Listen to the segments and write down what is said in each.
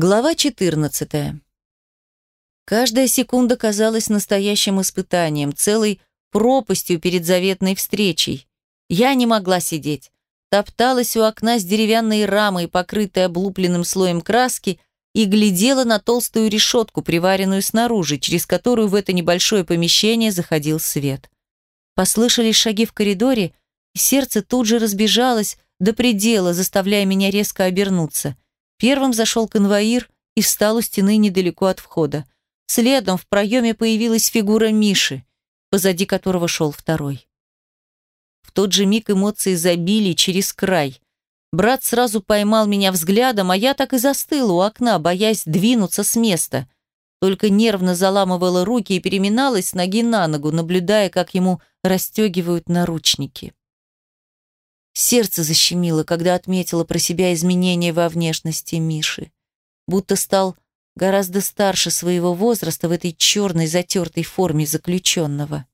Глава 14. Каждая секунда казалась настоящим испытанием, целой пропастью перед заветной встречей. Я не могла сидеть. Топталась у окна с деревянной рамой, покрытой облупленным слоем краски, и глядела на толстую решетку, приваренную снаружи, через которую в это небольшое помещение заходил свет. Послышались шаги в коридоре, и сердце тут же разбежалось до предела, заставляя меня резко обернуться – Первым зашел конвоир и встал у стены недалеко от входа. Следом в проеме появилась фигура Миши, позади которого шел второй. В тот же миг эмоции забили через край. Брат сразу поймал меня взглядом, а я так и застыла у окна, боясь двинуться с места. Только нервно заламывала руки и переминалась ноги на ногу, наблюдая, как ему расстегивают наручники. Сердце защемило, когда отметила про себя изменения во внешности Миши. Будто стал гораздо старше своего возраста в этой черной затертой форме заключенного.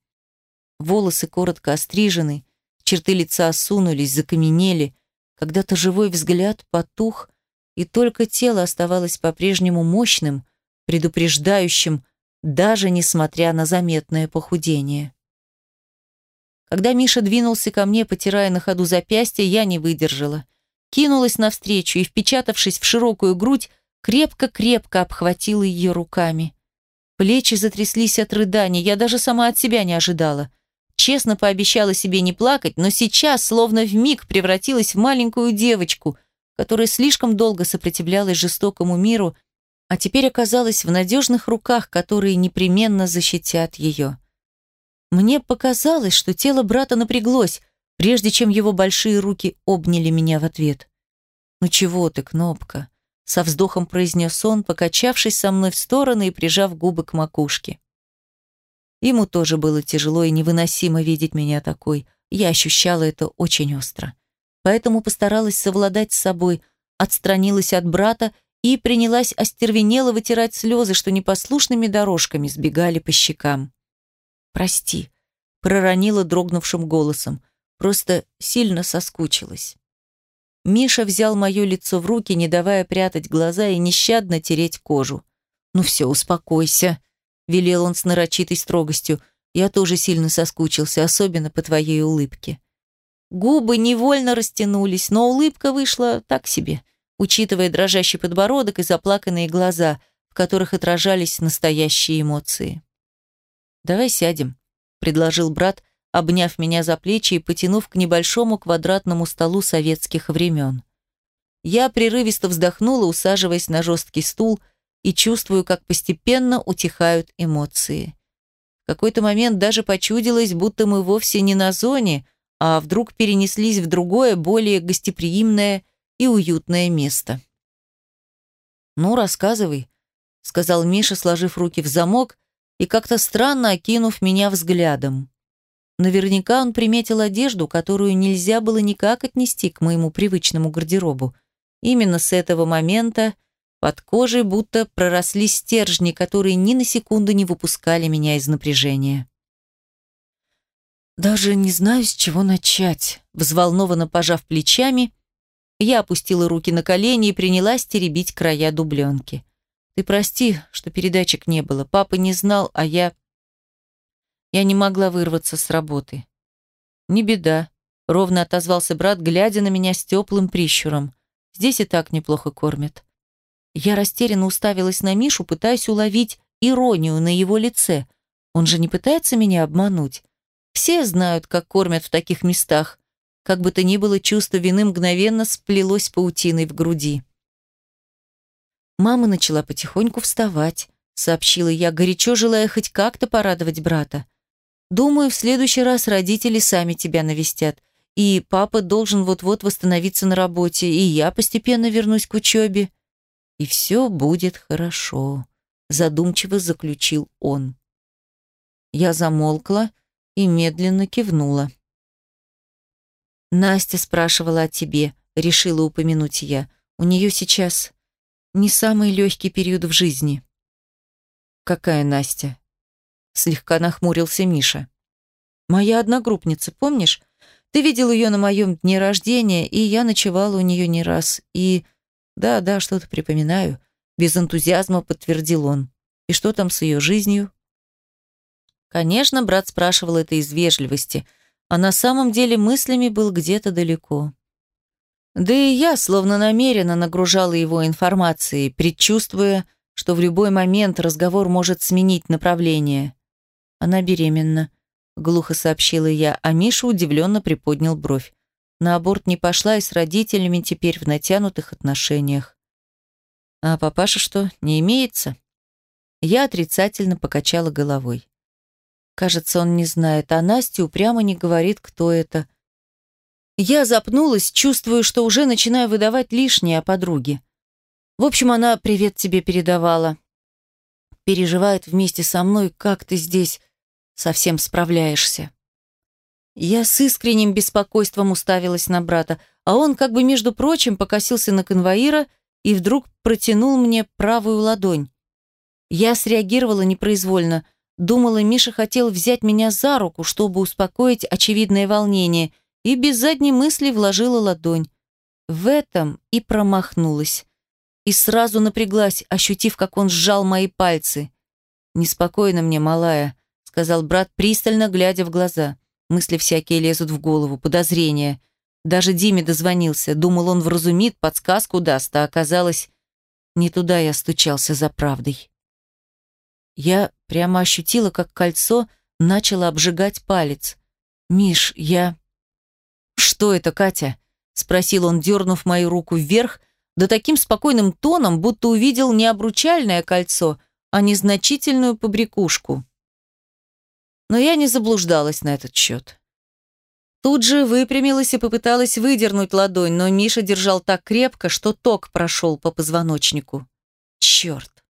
Волосы коротко острижены, черты лица осунулись, закаменели, когда-то живой взгляд потух, и только тело оставалось по-прежнему мощным, предупреждающим, даже несмотря на заметное похудение. Когда Миша двинулся ко мне, потирая на ходу запястье, я не выдержала. Кинулась навстречу и, впечатавшись в широкую грудь, крепко-крепко обхватила ее руками. Плечи затряслись от рыданий, я даже сама от себя не ожидала. Честно пообещала себе не плакать, но сейчас словно в миг превратилась в маленькую девочку, которая слишком долго сопротивлялась жестокому миру, а теперь оказалась в надежных руках, которые непременно защитят ее. Мне показалось, что тело брата напряглось, прежде чем его большие руки обняли меня в ответ. «Ну чего ты, Кнопка?» — со вздохом произнес он, покачавшись со мной в стороны и прижав губы к макушке. Ему тоже было тяжело и невыносимо видеть меня такой. Я ощущала это очень остро. Поэтому постаралась совладать с собой, отстранилась от брата и принялась остервенело вытирать слезы, что непослушными дорожками сбегали по щекам. «Прости», — проронила дрогнувшим голосом. «Просто сильно соскучилась». Миша взял мое лицо в руки, не давая прятать глаза и нещадно тереть кожу. «Ну все, успокойся», — велел он с нарочитой строгостью. «Я тоже сильно соскучился, особенно по твоей улыбке». Губы невольно растянулись, но улыбка вышла так себе, учитывая дрожащий подбородок и заплаканные глаза, в которых отражались настоящие эмоции. «Давай сядем», — предложил брат, обняв меня за плечи и потянув к небольшому квадратному столу советских времен. Я прерывисто вздохнула, усаживаясь на жесткий стул, и чувствую, как постепенно утихают эмоции. В какой-то момент даже почудилось, будто мы вовсе не на зоне, а вдруг перенеслись в другое, более гостеприимное и уютное место. «Ну, рассказывай», — сказал Миша, сложив руки в замок и как-то странно окинув меня взглядом. Наверняка он приметил одежду, которую нельзя было никак отнести к моему привычному гардеробу. Именно с этого момента под кожей будто проросли стержни, которые ни на секунду не выпускали меня из напряжения. «Даже не знаю, с чего начать», — взволнованно пожав плечами, я опустила руки на колени и принялась теребить края дубленки. Ты прости, что передатчик не было. Папа не знал, а я... Я не могла вырваться с работы. Не беда, ровно отозвался брат, глядя на меня с теплым прищуром. Здесь и так неплохо кормят. Я растерянно уставилась на Мишу, пытаясь уловить иронию на его лице. Он же не пытается меня обмануть. Все знают, как кормят в таких местах. Как бы то ни было, чувство вины мгновенно сплелось паутиной в груди. Мама начала потихоньку вставать, сообщила я, горячо желая хоть как-то порадовать брата. Думаю, в следующий раз родители сами тебя навестят, и папа должен вот-вот восстановиться на работе, и я постепенно вернусь к учебе. И все будет хорошо, задумчиво заключил он. Я замолкла и медленно кивнула. Настя спрашивала о тебе, решила упомянуть я. У нее сейчас не самый легкий период в жизни. Какая Настя? Слегка нахмурился Миша. Моя одногруппница, помнишь? Ты видел ее на моем дне рождения, и я ночевала у нее не раз. И... Да-да, что-то припоминаю. без энтузиазма подтвердил он. И что там с ее жизнью? Конечно, брат спрашивал это из вежливости, а на самом деле мыслями был где-то далеко. Да и я словно намеренно нагружала его информацией, предчувствуя, что в любой момент разговор может сменить направление. Она беременна, глухо сообщила я, а Миша удивленно приподнял бровь. На аборт не пошла и с родителями теперь в натянутых отношениях. А папаша что, не имеется? Я отрицательно покачала головой. Кажется, он не знает, а Настя упрямо не говорит, кто это. Я запнулась, чувствую, что уже начинаю выдавать лишнее о подруге. В общем, она привет тебе передавала. Переживает вместе со мной, как ты здесь совсем справляешься. Я с искренним беспокойством уставилась на брата, а он, как бы между прочим, покосился на конвоира и вдруг протянул мне правую ладонь. Я среагировала непроизвольно. Думала, Миша хотел взять меня за руку, чтобы успокоить очевидное волнение – и без задней мысли вложила ладонь. В этом и промахнулась. И сразу напряглась, ощутив, как он сжал мои пальцы. «Неспокойно мне, малая», — сказал брат, пристально глядя в глаза. Мысли всякие лезут в голову, подозрения. Даже Диме дозвонился. Думал, он вразумит, подсказку даст, а оказалось, не туда я стучался за правдой. Я прямо ощутила, как кольцо начало обжигать палец. «Миш, я...» «Что это, Катя?» – спросил он, дернув мою руку вверх, да таким спокойным тоном, будто увидел не обручальное кольцо, а незначительную побрякушку. Но я не заблуждалась на этот счет. Тут же выпрямилась и попыталась выдернуть ладонь, но Миша держал так крепко, что ток прошел по позвоночнику. Черт!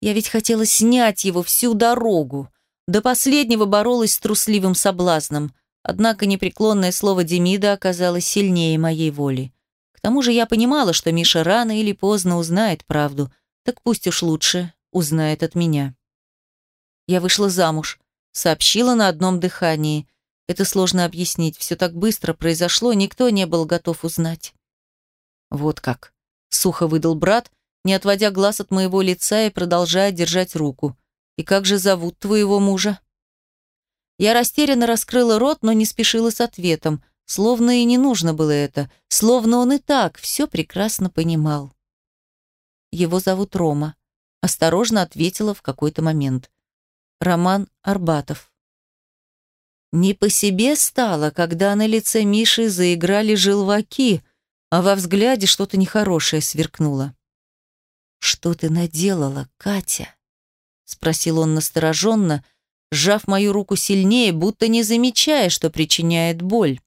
Я ведь хотела снять его всю дорогу. До последнего боролась с трусливым соблазном – Однако непреклонное слово Демида оказалось сильнее моей воли. К тому же я понимала, что Миша рано или поздно узнает правду, так пусть уж лучше узнает от меня. Я вышла замуж, сообщила на одном дыхании. Это сложно объяснить, все так быстро произошло, никто не был готов узнать. Вот как. Сухо выдал брат, не отводя глаз от моего лица и продолжая держать руку. «И как же зовут твоего мужа?» Я растерянно раскрыла рот, но не спешила с ответом, словно и не нужно было это, словно он и так все прекрасно понимал. Его зовут Рома. Осторожно ответила в какой-то момент. Роман Арбатов. Не по себе стало, когда на лице Миши заиграли желваки, а во взгляде что-то нехорошее сверкнуло. «Что ты наделала, Катя?» — спросил он настороженно, сжав мою руку сильнее, будто не замечая, что причиняет боль.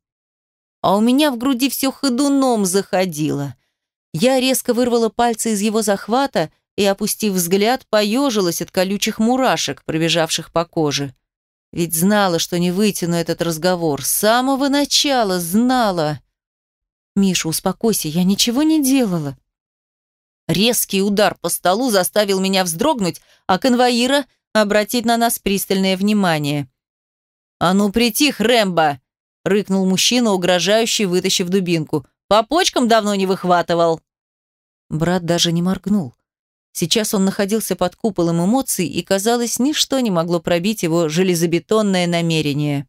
А у меня в груди все ходуном заходило. Я резко вырвала пальцы из его захвата и, опустив взгляд, поежилась от колючих мурашек, пробежавших по коже. Ведь знала, что не вытяну этот разговор. С самого начала знала. «Миша, успокойся, я ничего не делала». Резкий удар по столу заставил меня вздрогнуть, а конвоира обратить на нас пристальное внимание. «А ну притих, Рэмбо!» — рыкнул мужчина, угрожающий, вытащив дубинку. «По почкам давно не выхватывал!» Брат даже не моргнул. Сейчас он находился под куполом эмоций, и, казалось, ничто не могло пробить его железобетонное намерение.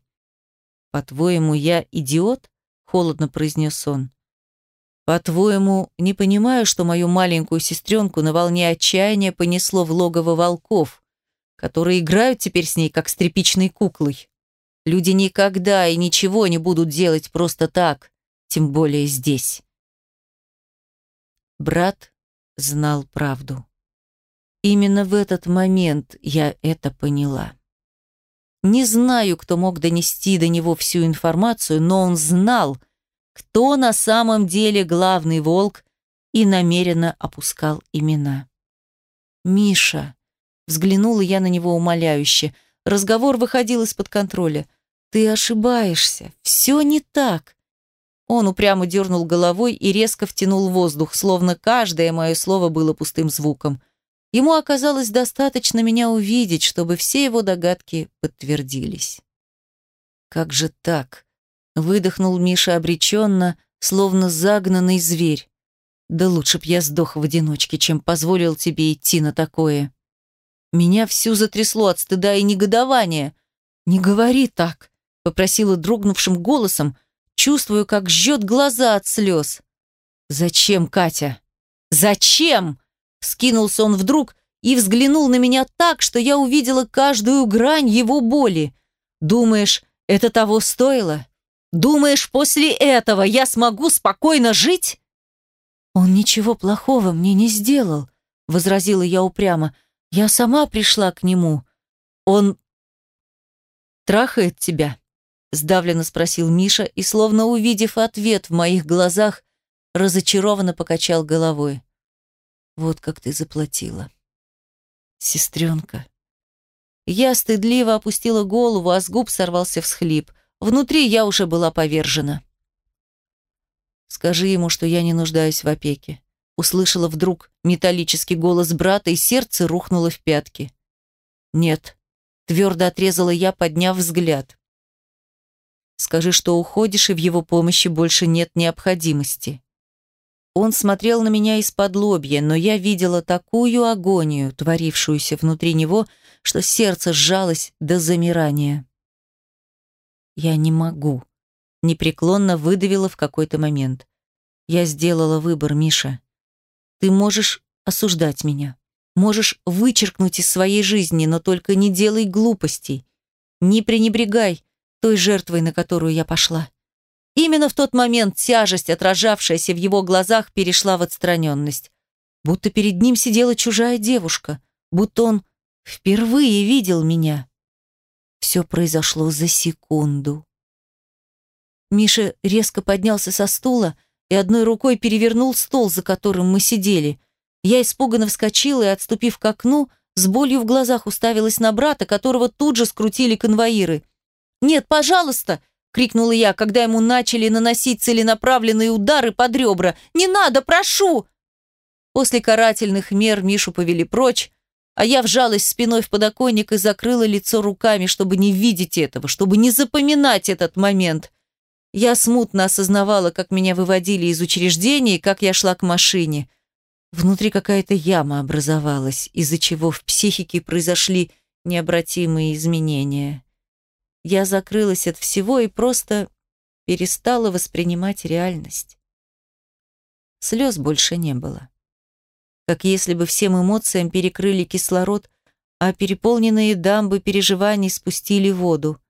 «По-твоему, я идиот?» — холодно произнес он. «По-твоему, не понимаю, что мою маленькую сестренку на волне отчаяния понесло в логово волков, которые играют теперь с ней, как с тряпичной куклой. Люди никогда и ничего не будут делать просто так, тем более здесь. Брат знал правду. Именно в этот момент я это поняла. Не знаю, кто мог донести до него всю информацию, но он знал, кто на самом деле главный волк и намеренно опускал имена. Миша. Взглянула я на него умоляюще. Разговор выходил из-под контроля. «Ты ошибаешься. Все не так». Он упрямо дернул головой и резко втянул воздух, словно каждое мое слово было пустым звуком. Ему оказалось достаточно меня увидеть, чтобы все его догадки подтвердились. «Как же так?» — выдохнул Миша обреченно, словно загнанный зверь. Да лучше б я сдох в одиночке, чем позволил тебе идти на такое. Меня всю затрясло от стыда и негодования. «Не говори так», — попросила дрогнувшим голосом, чувствую, как жжет глаза от слез. «Зачем, Катя? Зачем?» Скинулся он вдруг и взглянул на меня так, что я увидела каждую грань его боли. «Думаешь, это того стоило? Думаешь, после этого я смогу спокойно жить?» «Он ничего плохого мне не сделал», — возразила я упрямо. «Я сама пришла к нему. Он трахает тебя?» — сдавленно спросил Миша и, словно увидев ответ в моих глазах, разочарованно покачал головой. Вот как ты заплатила. Сестренка. Я стыдливо опустила голову, а с губ сорвался всхлип. Внутри я уже была повержена. Скажи ему, что я не нуждаюсь в опеке. Услышала вдруг металлический голос брата, и сердце рухнуло в пятки. Нет, твердо отрезала я, подняв взгляд. Скажи, что уходишь, и в его помощи больше нет необходимости. Он смотрел на меня из-под лобья, но я видела такую агонию, творившуюся внутри него, что сердце сжалось до замирания. «Я не могу», — непреклонно выдавила в какой-то момент. «Я сделала выбор, Миша. Ты можешь осуждать меня, можешь вычеркнуть из своей жизни, но только не делай глупостей. Не пренебрегай той жертвой, на которую я пошла. Именно в тот момент тяжесть, отражавшаяся в его глазах, перешла в отстраненность. Будто перед ним сидела чужая девушка, будто он впервые видел меня. Все произошло за секунду. Миша резко поднялся со стула и одной рукой перевернул стол, за которым мы сидели. Я испуганно вскочила и, отступив к окну, с болью в глазах уставилась на брата, которого тут же скрутили конвоиры. «Нет, пожалуйста!» — крикнула я, когда ему начали наносить целенаправленные удары под ребра. «Не надо, прошу!» После карательных мер Мишу повели прочь, а я вжалась спиной в подоконник и закрыла лицо руками, чтобы не видеть этого, чтобы не запоминать этот момент. Я смутно осознавала, как меня выводили из учреждения и как я шла к машине. Внутри какая-то яма образовалась, из-за чего в психике произошли необратимые изменения. Я закрылась от всего и просто перестала воспринимать реальность. Слез больше не было. Как если бы всем эмоциям перекрыли кислород, а переполненные дамбы переживаний спустили воду.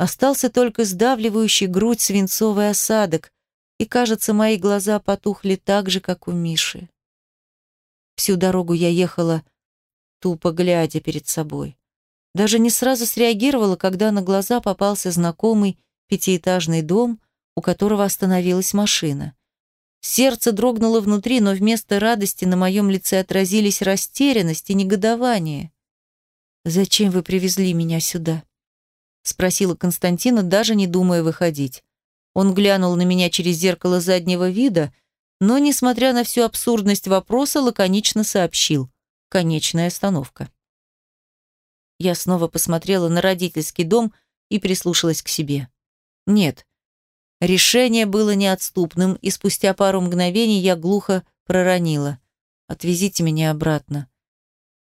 Остался только сдавливающий грудь свинцовый осадок, и, кажется, мои глаза потухли так же, как у Миши. Всю дорогу я ехала, тупо глядя перед собой. Даже не сразу среагировала, когда на глаза попался знакомый пятиэтажный дом, у которого остановилась машина. Сердце дрогнуло внутри, но вместо радости на моем лице отразились растерянность и негодование. «Зачем вы привезли меня сюда?» — спросила Константина, даже не думая выходить. Он глянул на меня через зеркало заднего вида, но, несмотря на всю абсурдность вопроса, лаконично сообщил. «Конечная остановка». Я снова посмотрела на родительский дом и прислушалась к себе. Нет, решение было неотступным, и спустя пару мгновений я глухо проронила. «Отвезите меня обратно.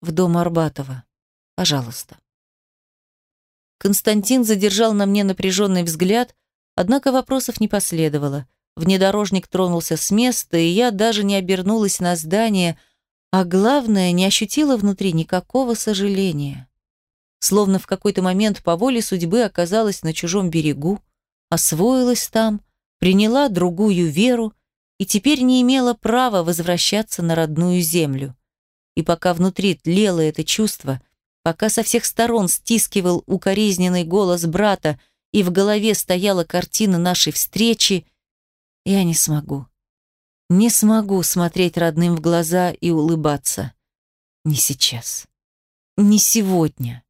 В дом Арбатова. Пожалуйста». Константин задержал на мне напряженный взгляд, однако вопросов не последовало. Внедорожник тронулся с места, и я даже не обернулась на здание, а главное, не ощутила внутри никакого сожаления словно в какой-то момент по воле судьбы оказалась на чужом берегу, освоилась там, приняла другую веру и теперь не имела права возвращаться на родную землю. И пока внутри тлело это чувство, пока со всех сторон стискивал укоризненный голос брата и в голове стояла картина нашей встречи, я не смогу. Не смогу смотреть родным в глаза и улыбаться. Не сейчас. Не сегодня.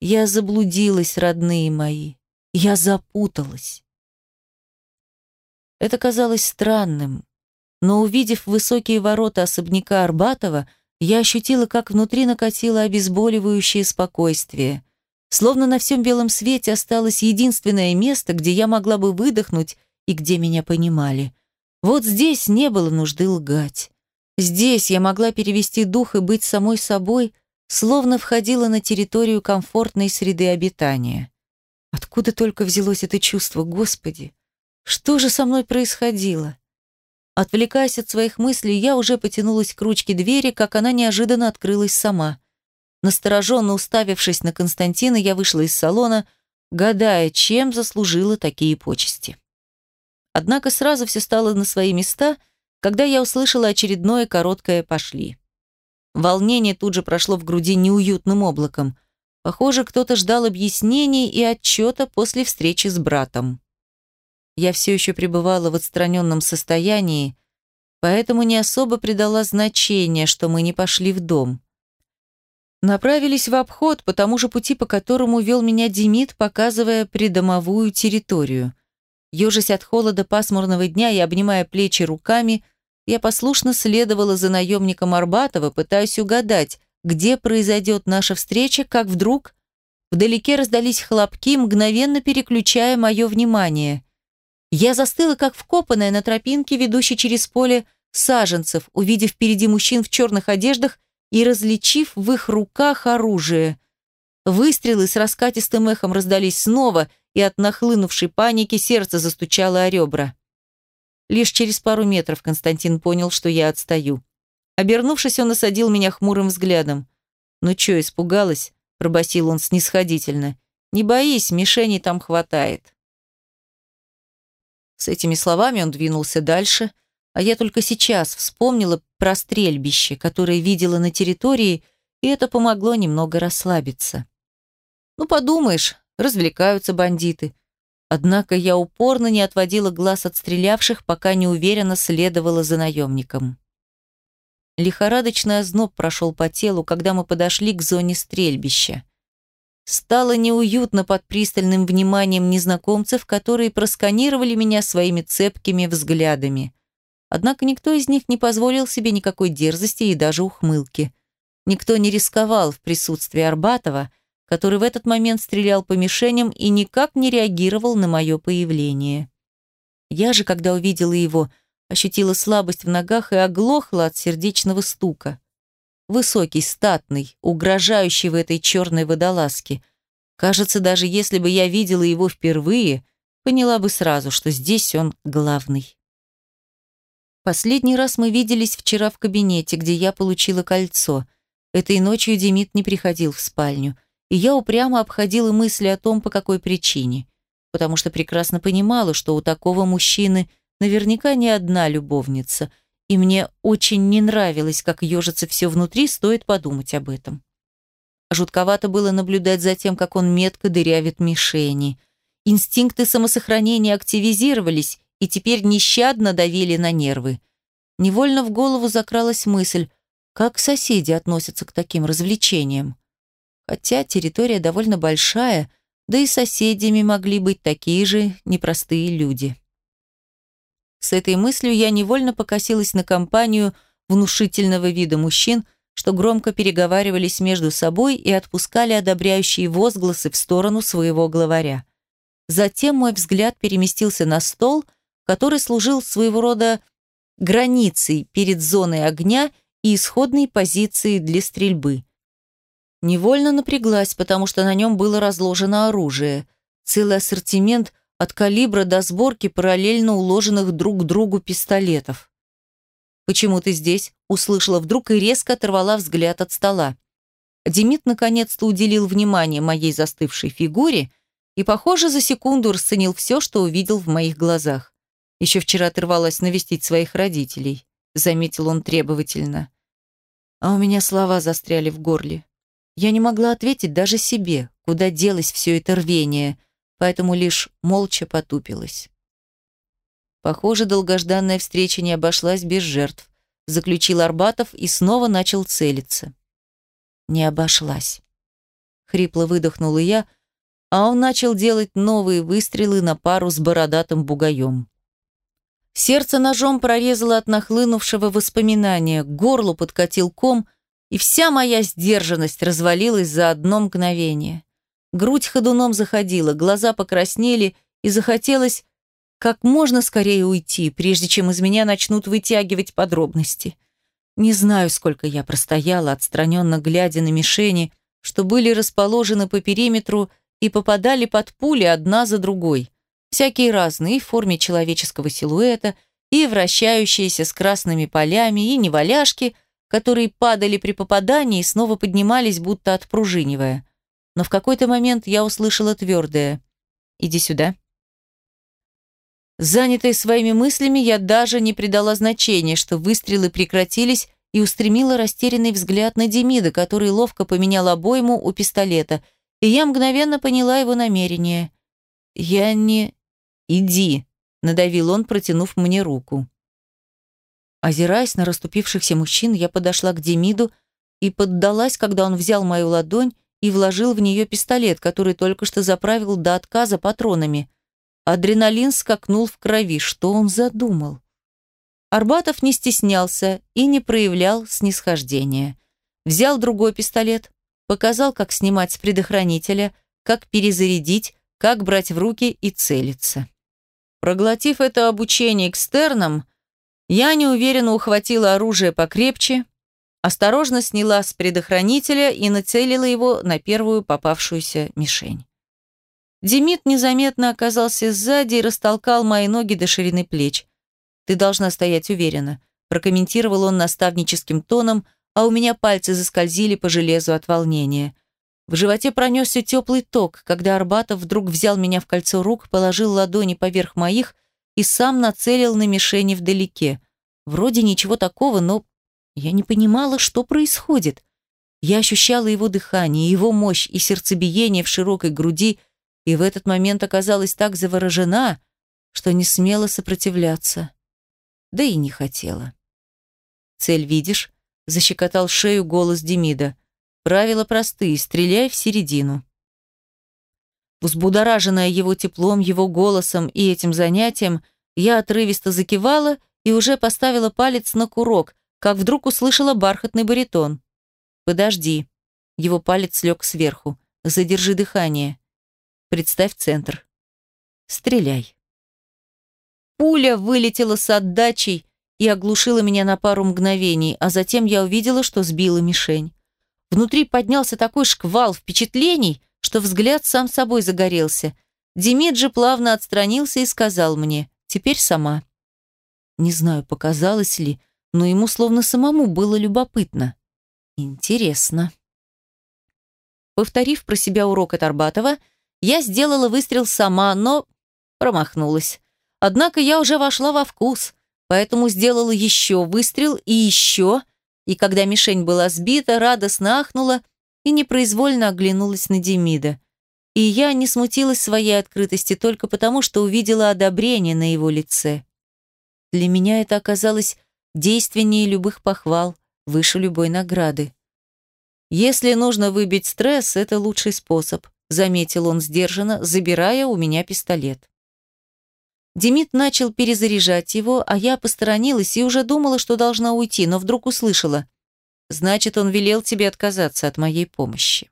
Я заблудилась, родные мои. Я запуталась. Это казалось странным, но увидев высокие ворота особняка Арбатова, я ощутила, как внутри накатило обезболивающее спокойствие. Словно на всем белом свете осталось единственное место, где я могла бы выдохнуть и где меня понимали. Вот здесь не было нужды лгать. Здесь я могла перевести дух и быть самой собой, словно входила на территорию комфортной среды обитания. Откуда только взялось это чувство, Господи? Что же со мной происходило? Отвлекаясь от своих мыслей, я уже потянулась к ручке двери, как она неожиданно открылась сама. Настороженно уставившись на Константина, я вышла из салона, гадая, чем заслужила такие почести. Однако сразу все стало на свои места, когда я услышала очередное короткое «пошли». Волнение тут же прошло в груди неуютным облаком. Похоже, кто-то ждал объяснений и отчета после встречи с братом. Я все еще пребывала в отстраненном состоянии, поэтому не особо придала значения, что мы не пошли в дом. Направились в обход по тому же пути, по которому вел меня Демид, показывая придомовую территорию. Ежась от холода пасмурного дня и обнимая плечи руками, я послушно следовала за наемником Арбатова, пытаясь угадать, где произойдет наша встреча, как вдруг вдалеке раздались хлопки, мгновенно переключая мое внимание. Я застыла, как вкопанная на тропинке, ведущей через поле саженцев, увидев впереди мужчин в черных одеждах и различив в их руках оружие. Выстрелы с раскатистым эхом раздались снова, и от нахлынувшей паники сердце застучало о ребра. Лишь через пару метров Константин понял, что я отстаю. Обернувшись, он осадил меня хмурым взглядом. «Ну чё, испугалась?» – пробасил он снисходительно. «Не боись, мишеней там хватает». С этими словами он двинулся дальше – а я только сейчас вспомнила про стрельбище, которое видела на территории, и это помогло немного расслабиться. Ну, подумаешь, развлекаются бандиты. Однако я упорно не отводила глаз от стрелявших, пока неуверенно следовала за наемником. Лихорадочный озноб прошел по телу, когда мы подошли к зоне стрельбища. Стало неуютно под пристальным вниманием незнакомцев, которые просканировали меня своими цепкими взглядами. Однако никто из них не позволил себе никакой дерзости и даже ухмылки. Никто не рисковал в присутствии Арбатова, который в этот момент стрелял по мишеням и никак не реагировал на мое появление. Я же, когда увидела его, ощутила слабость в ногах и оглохла от сердечного стука. Высокий, статный, угрожающий в этой черной водолазке. Кажется, даже если бы я видела его впервые, поняла бы сразу, что здесь он главный. Последний раз мы виделись вчера в кабинете, где я получила кольцо. Этой ночью Демид не приходил в спальню, и я упрямо обходила мысли о том, по какой причине. Потому что прекрасно понимала, что у такого мужчины наверняка не одна любовница, и мне очень не нравилось, как ежится все внутри, стоит подумать об этом. Жутковато было наблюдать за тем, как он метко дырявит мишени. Инстинкты самосохранения активизировались, и теперь нещадно давили на нервы. Невольно в голову закралась мысль, как соседи относятся к таким развлечениям. Хотя территория довольно большая, да и соседями могли быть такие же непростые люди. С этой мыслью я невольно покосилась на компанию внушительного вида мужчин, что громко переговаривались между собой и отпускали одобряющие возгласы в сторону своего главаря. Затем мой взгляд переместился на стол – который служил своего рода границей перед зоной огня и исходной позицией для стрельбы. Невольно напряглась, потому что на нем было разложено оружие. Целый ассортимент от калибра до сборки параллельно уложенных друг к другу пистолетов. «Почему ты здесь?» – услышала вдруг и резко оторвала взгляд от стола. Демид наконец-то уделил внимание моей застывшей фигуре и, похоже, за секунду расценил все, что увидел в моих глазах. Еще вчера ты рвалась навестить своих родителей», — заметил он требовательно. А у меня слова застряли в горле. Я не могла ответить даже себе, куда делось все это рвение, поэтому лишь молча потупилась. Похоже, долгожданная встреча не обошлась без жертв, заключил Арбатов и снова начал целиться. Не обошлась. Хрипло выдохнула я, а он начал делать новые выстрелы на пару с бородатым бугаем. Сердце ножом прорезало от нахлынувшего воспоминания, к горлу подкатил ком, и вся моя сдержанность развалилась за одно мгновение. Грудь ходуном заходила, глаза покраснели, и захотелось как можно скорее уйти, прежде чем из меня начнут вытягивать подробности. Не знаю, сколько я простояла, отстраненно глядя на мишени, что были расположены по периметру и попадали под пули одна за другой. Всякие разные, в форме человеческого силуэта, и вращающиеся с красными полями, и неваляшки, которые падали при попадании и снова поднимались, будто отпружинивая. Но в какой-то момент я услышала твердое «Иди сюда». Занятая своими мыслями, я даже не придала значения, что выстрелы прекратились, и устремила растерянный взгляд на Демида, который ловко поменял обойму у пистолета, и я мгновенно поняла его намерение. «Я не...» «Иди», — надавил он, протянув мне руку. Озираясь на расступившихся мужчин, я подошла к Демиду и поддалась, когда он взял мою ладонь и вложил в нее пистолет, который только что заправил до отказа патронами. Адреналин скакнул в крови. Что он задумал? Арбатов не стеснялся и не проявлял снисхождения. Взял другой пистолет, показал, как снимать с предохранителя, как перезарядить, как брать в руки и целиться. Проглотив это обучение экстерном, я неуверенно ухватила оружие покрепче, осторожно сняла с предохранителя и нацелила его на первую попавшуюся мишень. Демид незаметно оказался сзади и растолкал мои ноги до ширины плеч. «Ты должна стоять уверенно», – прокомментировал он наставническим тоном, а у меня пальцы заскользили по железу от волнения. В животе пронесся теплый ток, когда Арбатов вдруг взял меня в кольцо рук, положил ладони поверх моих и сам нацелил на мишени вдалеке. Вроде ничего такого, но я не понимала, что происходит. Я ощущала его дыхание, его мощь и сердцебиение в широкой груди, и в этот момент оказалась так заворожена, что не смела сопротивляться. Да и не хотела. «Цель видишь?» – защекотал шею голос Демида. «Правила простые, стреляй в середину». Взбудораженная его теплом, его голосом и этим занятием, я отрывисто закивала и уже поставила палец на курок, как вдруг услышала бархатный баритон. «Подожди». Его палец лег сверху. «Задержи дыхание». Представь центр. Стреляй. Пуля вылетела с отдачей и оглушила меня на пару мгновений, а затем я увидела, что сбила мишень. Внутри поднялся такой шквал впечатлений, что взгляд сам собой загорелся. Демид же плавно отстранился и сказал мне «Теперь сама». Не знаю, показалось ли, но ему словно самому было любопытно. Интересно. Повторив про себя урок от Арбатова, я сделала выстрел сама, но промахнулась. Однако я уже вошла во вкус, поэтому сделала еще выстрел и еще, и когда мишень была сбита, радостно ахнула и непроизвольно оглянулась на Демида. И я не смутилась своей открытости только потому, что увидела одобрение на его лице. Для меня это оказалось действеннее любых похвал, выше любой награды. Если нужно выбить стресс, это лучший способ заметил он сдержанно, забирая у меня пистолет. Демид начал перезаряжать его, а я посторонилась и уже думала, что должна уйти, но вдруг услышала. «Значит, он велел тебе отказаться от моей помощи».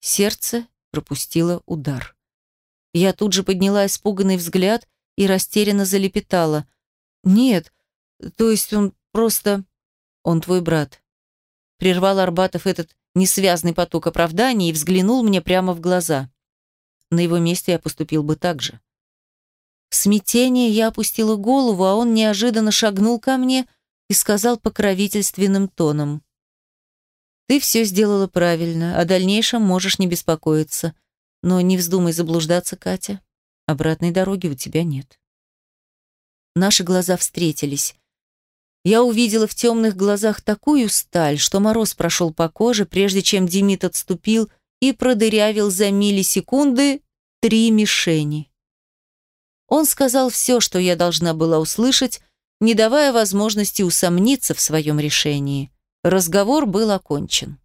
Сердце пропустило удар. Я тут же подняла испуганный взгляд и растерянно залепетала. «Нет, то есть он просто... Он твой брат». Прервал Арбатов этот несвязный поток оправданий и взглянул мне прямо в глаза. На его месте я поступил бы так же. В смятении я опустила голову, а он неожиданно шагнул ко мне и сказал покровительственным тоном. «Ты все сделала правильно, о дальнейшем можешь не беспокоиться. Но не вздумай заблуждаться, Катя. Обратной дороги у тебя нет». Наши глаза встретились. Я увидела в темных глазах такую сталь, что мороз прошел по коже, прежде чем Демид отступил и продырявил за миллисекунды три мишени. Он сказал все, что я должна была услышать, не давая возможности усомниться в своем решении. Разговор был окончен.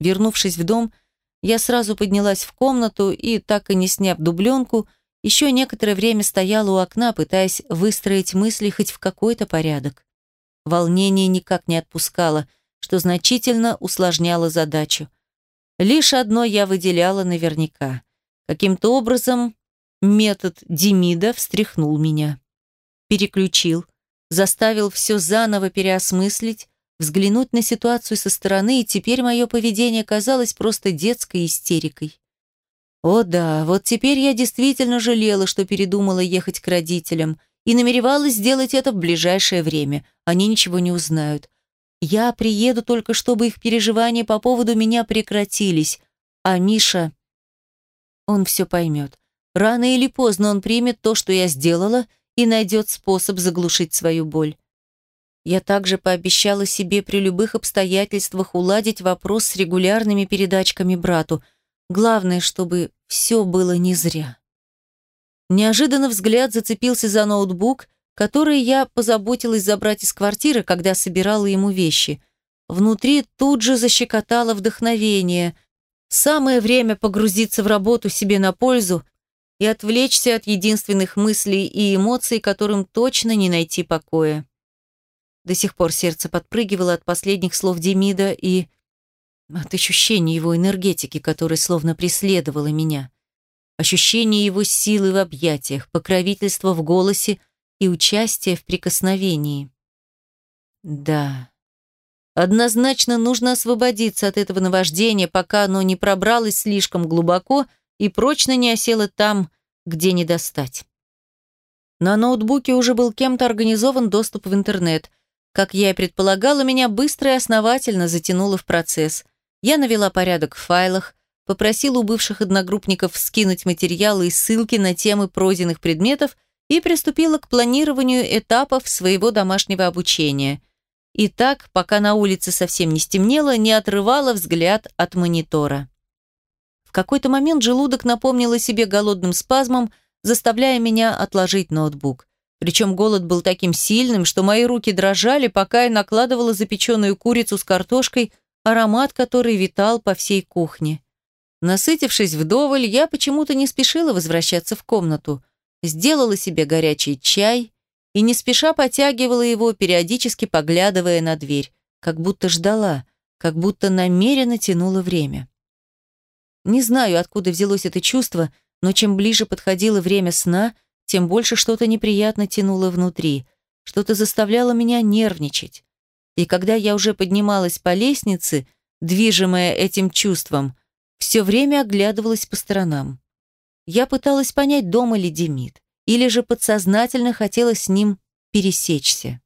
Вернувшись в дом, я сразу поднялась в комнату и, так и не сняв дубленку, еще некоторое время стояла у окна, пытаясь выстроить мысли хоть в какой-то порядок. Волнение никак не отпускало, что значительно усложняло задачу. Лишь одно я выделяла наверняка. Каким-то образом метод Демида встряхнул меня. Переключил, заставил все заново переосмыслить, взглянуть на ситуацию со стороны, и теперь мое поведение казалось просто детской истерикой. О да, вот теперь я действительно жалела, что передумала ехать к родителям, и намеревалась сделать это в ближайшее время. Они ничего не узнают. Я приеду только, чтобы их переживания по поводу меня прекратились, а Миша... Он все поймет. Рано или поздно он примет то, что я сделала, и найдет способ заглушить свою боль. Я также пообещала себе при любых обстоятельствах уладить вопрос с регулярными передачками брату. Главное, чтобы все было не зря. Неожиданно взгляд зацепился за ноутбук, который я позаботилась забрать из квартиры, когда собирала ему вещи. Внутри тут же защекотало вдохновение. Самое время погрузиться в работу себе на пользу и отвлечься от единственных мыслей и эмоций, которым точно не найти покоя. До сих пор сердце подпрыгивало от последних слов Демида и от ощущения его энергетики, которая словно преследовала меня. Ощущение его силы в объятиях, покровительство в голосе и участие в прикосновении. Да, однозначно нужно освободиться от этого наваждения, пока оно не пробралось слишком глубоко и прочно не осело там, где не достать. На ноутбуке уже был кем-то организован доступ в интернет – как я и предполагала, меня быстро и основательно затянуло в процесс. Я навела порядок в файлах, попросила у бывших одногруппников скинуть материалы и ссылки на темы пройденных предметов и приступила к планированию этапов своего домашнего обучения. И так, пока на улице совсем не стемнело, не отрывала взгляд от монитора. В какой-то момент желудок напомнил о себе голодным спазмом, заставляя меня отложить ноутбук. Причем голод был таким сильным, что мои руки дрожали, пока я накладывала запеченную курицу с картошкой, аромат которой витал по всей кухне. Насытившись вдоволь, я почему-то не спешила возвращаться в комнату. Сделала себе горячий чай и не спеша потягивала его, периодически поглядывая на дверь, как будто ждала, как будто намеренно тянула время. Не знаю, откуда взялось это чувство, но чем ближе подходило время сна – тем больше что-то неприятно тянуло внутри, что-то заставляло меня нервничать. И когда я уже поднималась по лестнице, движимая этим чувством, все время оглядывалась по сторонам. Я пыталась понять, дома ли Демид, или же подсознательно хотела с ним пересечься.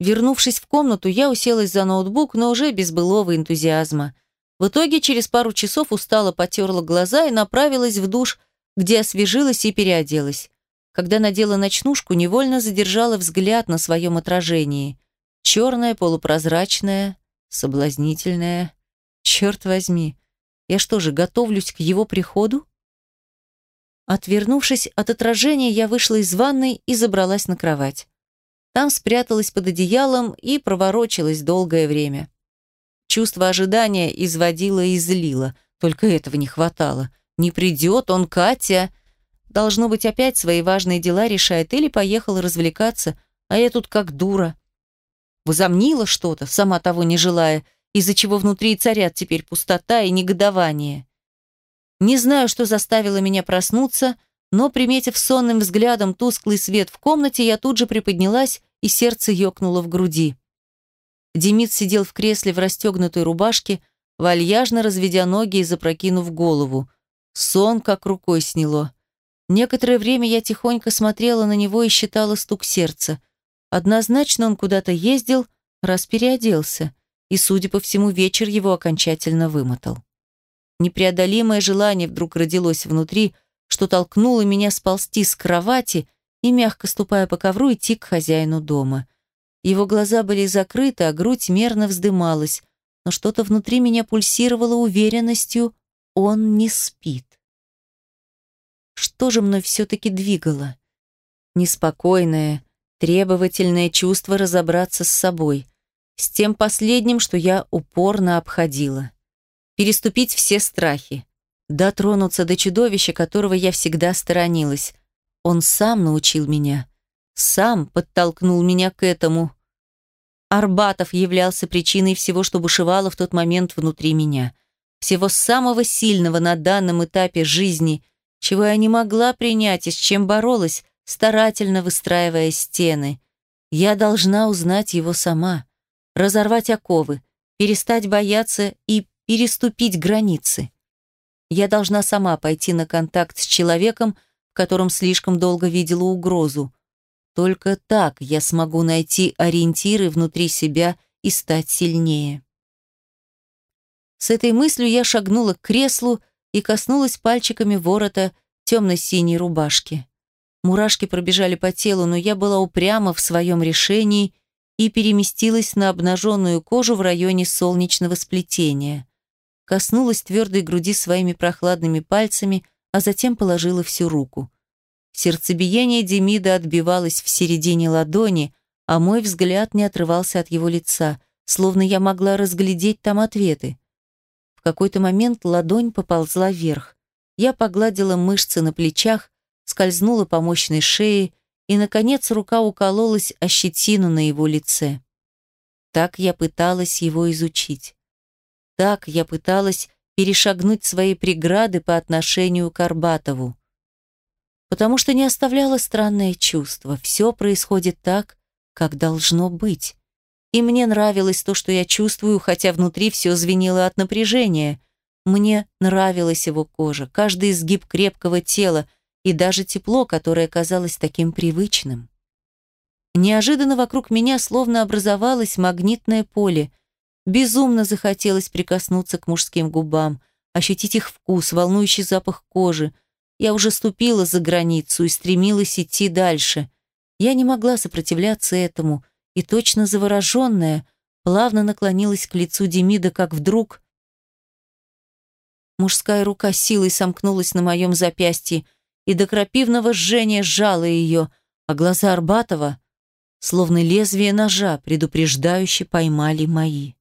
Вернувшись в комнату, я уселась за ноутбук, но уже без былого энтузиазма. В итоге через пару часов устало потерла глаза и направилась в душ, где освежилась и переоделась. Когда надела ночнушку, невольно задержала взгляд на своем отражении. Черное, полупрозрачное, соблазнительное. Черт возьми, я что же, готовлюсь к его приходу? Отвернувшись от отражения, я вышла из ванной и забралась на кровать. Там спряталась под одеялом и проворочилась долгое время. Чувство ожидания изводило и злило, только этого не хватало. Не придет он, Катя. Должно быть, опять свои важные дела решает или поехала развлекаться, а я тут как дура. Возомнила что-то, сама того не желая, из-за чего внутри царят теперь пустота и негодование. Не знаю, что заставило меня проснуться, но, приметив сонным взглядом тусклый свет в комнате, я тут же приподнялась, и сердце ёкнуло в груди. Демид сидел в кресле в расстегнутой рубашке, вальяжно разведя ноги и запрокинув голову. Сон как рукой сняло. Некоторое время я тихонько смотрела на него и считала стук сердца. Однозначно он куда-то ездил, раз переоделся, и, судя по всему, вечер его окончательно вымотал. Непреодолимое желание вдруг родилось внутри, что толкнуло меня сползти с кровати и, мягко ступая по ковру, идти к хозяину дома. Его глаза были закрыты, а грудь мерно вздымалась, но что-то внутри меня пульсировало уверенностью, он не спит. Что же мной все-таки двигало? Неспокойное, требовательное чувство разобраться с собой, с тем последним, что я упорно обходила. Переступить все страхи, дотронуться до чудовища, которого я всегда сторонилась. Он сам научил меня, сам подтолкнул меня к этому. Арбатов являлся причиной всего, что бушевало в тот момент внутри меня. Всего самого сильного на данном этапе жизни – чего я не могла принять и с чем боролась, старательно выстраивая стены. Я должна узнать его сама, разорвать оковы, перестать бояться и переступить границы. Я должна сама пойти на контакт с человеком, в котором слишком долго видела угрозу. Только так я смогу найти ориентиры внутри себя и стать сильнее. С этой мыслью я шагнула к креслу и коснулась пальчиками ворота темно-синей рубашки. Мурашки пробежали по телу, но я была упряма в своем решении и переместилась на обнаженную кожу в районе солнечного сплетения. Коснулась твердой груди своими прохладными пальцами, а затем положила всю руку. Сердцебиение Демида отбивалось в середине ладони, а мой взгляд не отрывался от его лица, словно я могла разглядеть там ответы. В какой-то момент ладонь поползла вверх. Я погладила мышцы на плечах, скользнула по мощной шее, и, наконец, рука укололась о щетину на его лице. Так я пыталась его изучить. Так я пыталась перешагнуть свои преграды по отношению к Арбатову. Потому что не оставляло странное чувство. Все происходит так, как должно быть. И мне нравилось то, что я чувствую, хотя внутри все звенело от напряжения. Мне нравилась его кожа, каждый изгиб крепкого тела и даже тепло, которое казалось таким привычным. Неожиданно вокруг меня словно образовалось магнитное поле. Безумно захотелось прикоснуться к мужским губам, ощутить их вкус, волнующий запах кожи. Я уже ступила за границу и стремилась идти дальше. Я не могла сопротивляться этому, и точно завороженная, плавно наклонилась к лицу Демида, как вдруг... Мужская рука силой сомкнулась на моем запястье и до крапивного жжения сжала ее, а глаза Арбатова, словно лезвие ножа, предупреждающе поймали мои.